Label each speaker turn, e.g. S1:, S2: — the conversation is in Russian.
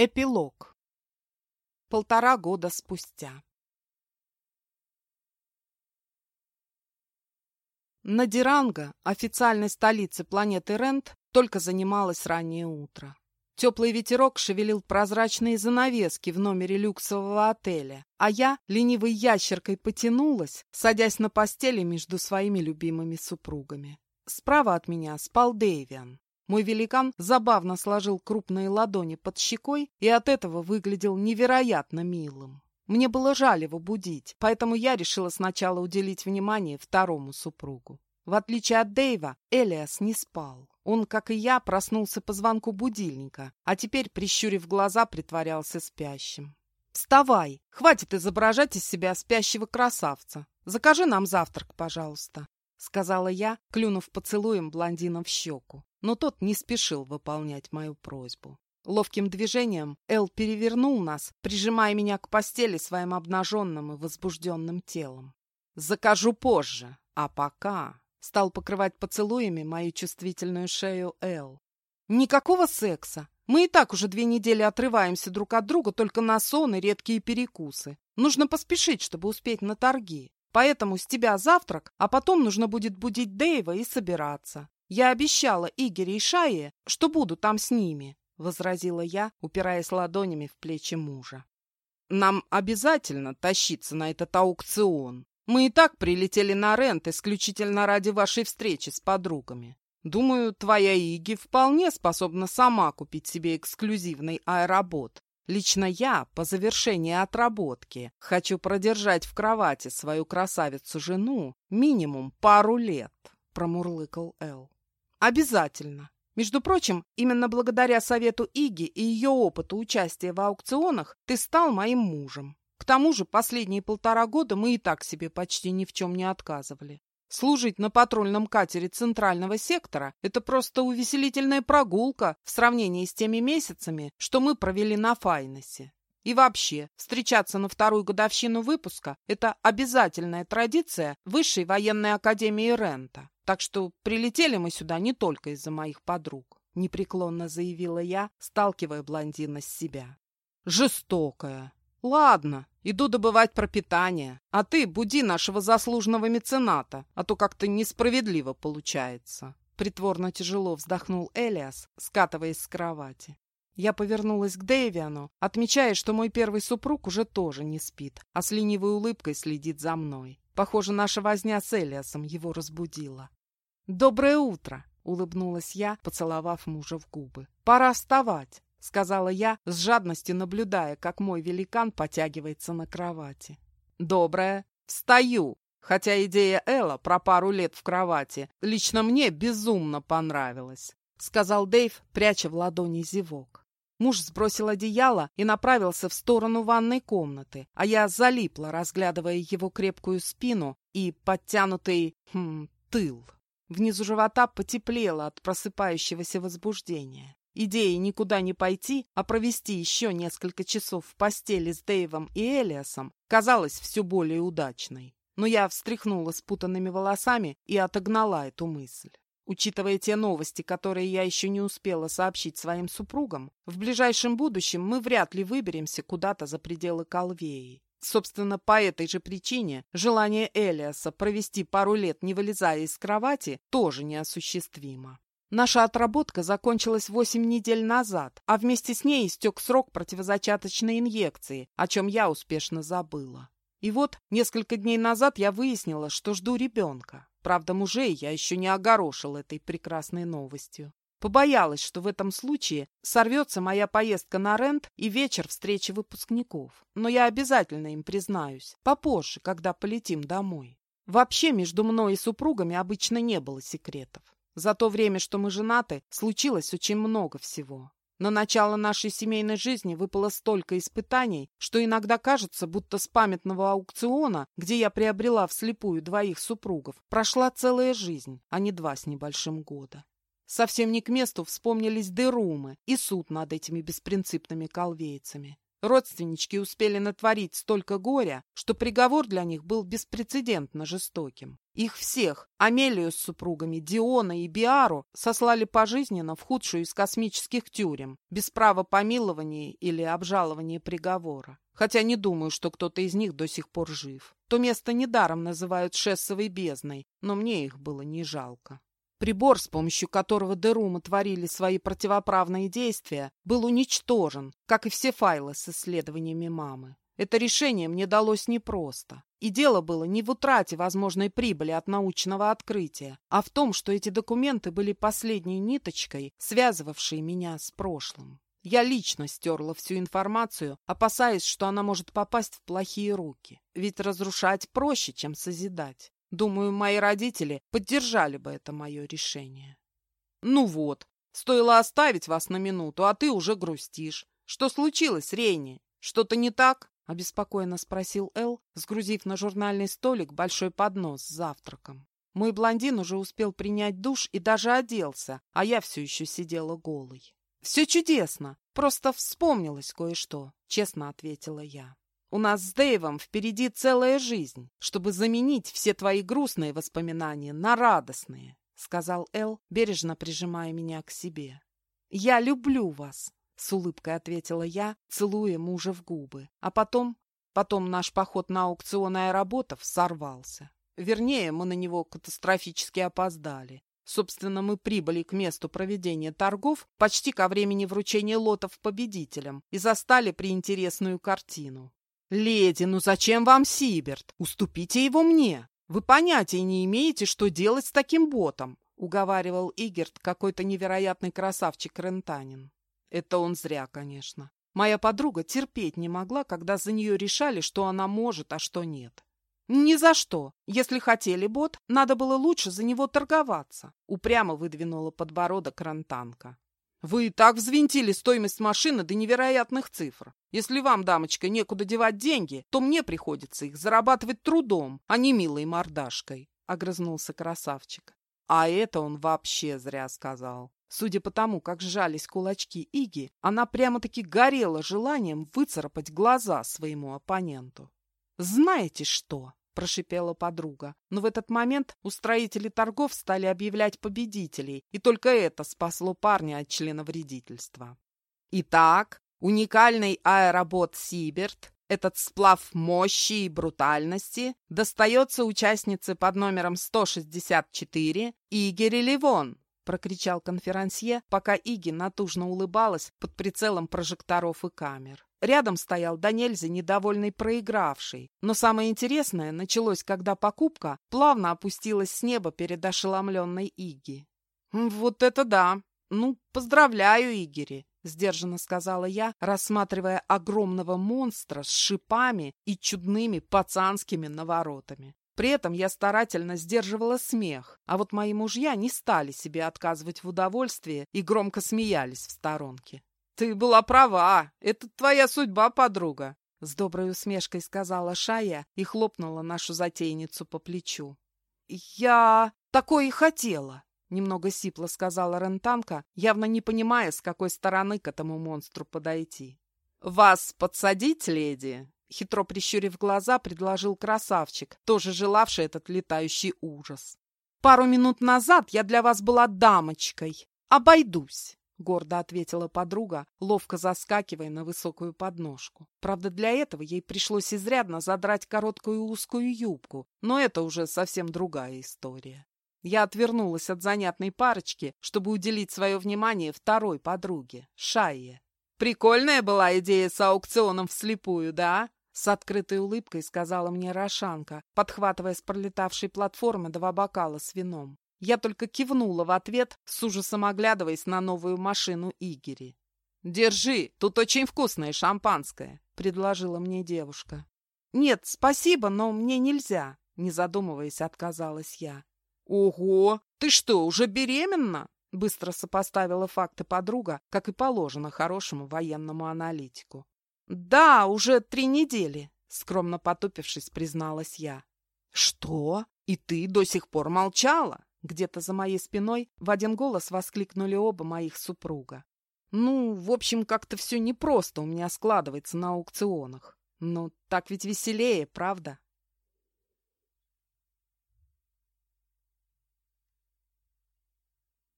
S1: Эпилог. Полтора года спустя. Надиранга, официальной столице планеты Рент, только занималось раннее утро. Теплый ветерок шевелил прозрачные занавески в номере люксового отеля, а я ленивой ящеркой потянулась, садясь на постели между своими любимыми супругами. Справа от меня спал Дэвиан. Мой великан забавно сложил крупные ладони под щекой и от этого выглядел невероятно милым. Мне было жаль его будить, поэтому я решила сначала уделить внимание второму супругу. В отличие от Дэйва, Элиас не спал. Он, как и я, проснулся по звонку будильника, а теперь, прищурив глаза, притворялся спящим. «Вставай! Хватит изображать из себя спящего красавца! Закажи нам завтрак, пожалуйста!» — сказала я, клюнув поцелуем блондина в щеку но тот не спешил выполнять мою просьбу. Ловким движением Эл перевернул нас, прижимая меня к постели своим обнаженным и возбужденным телом. «Закажу позже, а пока...» Стал покрывать поцелуями мою чувствительную шею Эл. «Никакого секса. Мы и так уже две недели отрываемся друг от друга только на сон и редкие перекусы. Нужно поспешить, чтобы успеть на торги. Поэтому с тебя завтрак, а потом нужно будет будить Дэйва и собираться. Я обещала Игоре и Шае, что буду там с ними, — возразила я, упираясь ладонями в плечи мужа. Нам обязательно тащиться на этот аукцион. Мы и так прилетели на рент исключительно ради вашей встречи с подругами. Думаю, твоя Иги вполне способна сама купить себе эксклюзивный аэробот. Лично я, по завершении отработки, хочу продержать в кровати свою красавицу-жену минимум пару лет, промурлыкал Эл. Обязательно. Между прочим, именно благодаря совету Иги и ее опыту участия в аукционах ты стал моим мужем. К тому же последние полтора года мы и так себе почти ни в чем не отказывали. Служить на патрульном катере центрального сектора – это просто увеселительная прогулка в сравнении с теми месяцами, что мы провели на Файносе. И вообще, встречаться на вторую годовщину выпуска – это обязательная традиция Высшей военной академии Рента. Так что прилетели мы сюда не только из-за моих подруг, непреклонно заявила я, сталкивая блондина с себя. Жестокая. Ладно, иду добывать пропитание, а ты буди нашего заслуженного мецената, а то как-то несправедливо получается. Притворно тяжело вздохнул Элиас, скатываясь с кровати. Я повернулась к Дэвиану, отмечая, что мой первый супруг уже тоже не спит, а с ленивой улыбкой следит за мной. Похоже, наша возня с Элиасом его разбудила. «Доброе утро!» — улыбнулась я, поцеловав мужа в губы. «Пора вставать!» — сказала я, с жадностью наблюдая, как мой великан потягивается на кровати. «Доброе! Встаю!» Хотя идея Элла про пару лет в кровати лично мне безумно понравилась, — сказал Дэйв, пряча в ладони зевок. Муж сбросил одеяло и направился в сторону ванной комнаты, а я залипла, разглядывая его крепкую спину и подтянутый хм, тыл. Внизу живота потеплело от просыпающегося возбуждения. Идея никуда не пойти, а провести еще несколько часов в постели с Дэйвом и Элиасом казалась все более удачной. Но я встряхнула спутанными волосами и отогнала эту мысль. Учитывая те новости, которые я еще не успела сообщить своим супругам, в ближайшем будущем мы вряд ли выберемся куда-то за пределы Калвеи. Собственно, по этой же причине желание Элиаса провести пару лет, не вылезая из кровати, тоже неосуществимо. Наша отработка закончилась восемь недель назад, а вместе с ней истек срок противозачаточной инъекции, о чем я успешно забыла. И вот несколько дней назад я выяснила, что жду ребенка. Правда, мужей я еще не огорошил этой прекрасной новостью. Побоялась, что в этом случае сорвется моя поездка на рент и вечер встречи выпускников. Но я обязательно им признаюсь. Попозже, когда полетим домой. Вообще между мной и супругами обычно не было секретов. За то время, что мы женаты, случилось очень много всего. На начало нашей семейной жизни выпало столько испытаний, что иногда кажется, будто с памятного аукциона, где я приобрела вслепую двоих супругов, прошла целая жизнь, а не два с небольшим года. Совсем не к месту вспомнились дырумы и суд над этими беспринципными колвейцами. Родственнички успели натворить столько горя, что приговор для них был беспрецедентно жестоким. Их всех, Амелию с супругами, Диона и Биару, сослали пожизненно в худшую из космических тюрем, без права помилования или обжалования приговора. Хотя не думаю, что кто-то из них до сих пор жив. То место недаром называют Шессовой бездной, но мне их было не жалко. Прибор, с помощью которого Дерума творили свои противоправные действия, был уничтожен, как и все файлы с исследованиями мамы. Это решение мне далось непросто. И дело было не в утрате возможной прибыли от научного открытия, а в том, что эти документы были последней ниточкой, связывавшей меня с прошлым. Я лично стерла всю информацию, опасаясь, что она может попасть в плохие руки. Ведь разрушать проще, чем созидать. Думаю, мои родители поддержали бы это мое решение. Ну вот, стоило оставить вас на минуту, а ты уже грустишь. Что случилось, Рейни? Что-то не так? Обеспокоенно спросил Эл, сгрузив на журнальный столик большой поднос с завтраком. Мой блондин уже успел принять душ и даже оделся, а я все еще сидела голой. «Все чудесно, просто вспомнилось кое-что», — честно ответила я. У нас с Дэйвом впереди целая жизнь, чтобы заменить все твои грустные воспоминания на радостные», — сказал Эл, бережно прижимая меня к себе. «Я люблю вас», — с улыбкой ответила я, целуя мужа в губы. А потом, потом наш поход на аукцион аэроботов сорвался. Вернее, мы на него катастрофически опоздали. Собственно, мы прибыли к месту проведения торгов почти ко времени вручения лотов победителям и застали приинтересную картину. «Леди, ну зачем вам Сиберт? Уступите его мне. Вы понятия не имеете, что делать с таким ботом», — уговаривал Игерт, какой-то невероятный красавчик Рентанин. Это он зря, конечно. Моя подруга терпеть не могла, когда за нее решали, что она может, а что нет. «Ни за что. Если хотели бот, надо было лучше за него торговаться», — упрямо выдвинула подбородок Рентанка. Вы и так взвинтили стоимость машины до невероятных цифр. Если вам, дамочка, некуда девать деньги, то мне приходится их зарабатывать трудом, а не милой мордашкой», — огрызнулся красавчик. А это он вообще зря сказал. Судя по тому, как сжались кулачки Иги, она прямо-таки горела желанием выцарапать глаза своему оппоненту. «Знаете что?» Прошипела подруга. Но в этот момент устроители торгов стали объявлять победителей, и только это спасло парня от членовредительства. Итак, уникальный аэробот «Сиберт» Этот сплав мощи и брутальности достается участнице под номером 164 Игере Ливон, прокричал конферансье, пока Иги натужно улыбалась под прицелом прожекторов и камер. Рядом стоял до недовольный проигравший. Но самое интересное началось, когда покупка плавно опустилась с неба перед ошеломленной Иги. «Вот это да! Ну, поздравляю, Игери!» — сдержанно сказала я, рассматривая огромного монстра с шипами и чудными пацанскими наворотами. При этом я старательно сдерживала смех, а вот мои мужья не стали себе отказывать в удовольствии и громко смеялись в сторонке. «Ты была права! Это твоя судьба, подруга!» С доброй усмешкой сказала Шая и хлопнула нашу затейницу по плечу. «Я такое и хотела!» Немного сипло сказала Рентанка, явно не понимая, с какой стороны к этому монстру подойти. «Вас подсадить, леди?» Хитро прищурив глаза, предложил красавчик, тоже желавший этот летающий ужас. «Пару минут назад я для вас была дамочкой. Обойдусь!» — гордо ответила подруга, ловко заскакивая на высокую подножку. Правда, для этого ей пришлось изрядно задрать короткую узкую юбку, но это уже совсем другая история. Я отвернулась от занятной парочки, чтобы уделить свое внимание второй подруге, Шайе. «Прикольная была идея с аукционом вслепую, да?» С открытой улыбкой сказала мне Рошанка, подхватывая с пролетавшей платформы два бокала с вином. Я только кивнула в ответ, с ужасом оглядываясь на новую машину Игери. «Держи, тут очень вкусное шампанское», — предложила мне девушка. «Нет, спасибо, но мне нельзя», — не задумываясь, отказалась я. «Ого! Ты что, уже беременна?» Быстро сопоставила факты подруга, как и положено хорошему военному аналитику. «Да, уже три недели», — скромно потупившись, призналась я. «Что? И ты до сих пор молчала?» Где-то за моей спиной в один голос воскликнули оба моих супруга. Ну, в общем, как-то все непросто у меня складывается на аукционах. Но так ведь веселее, правда?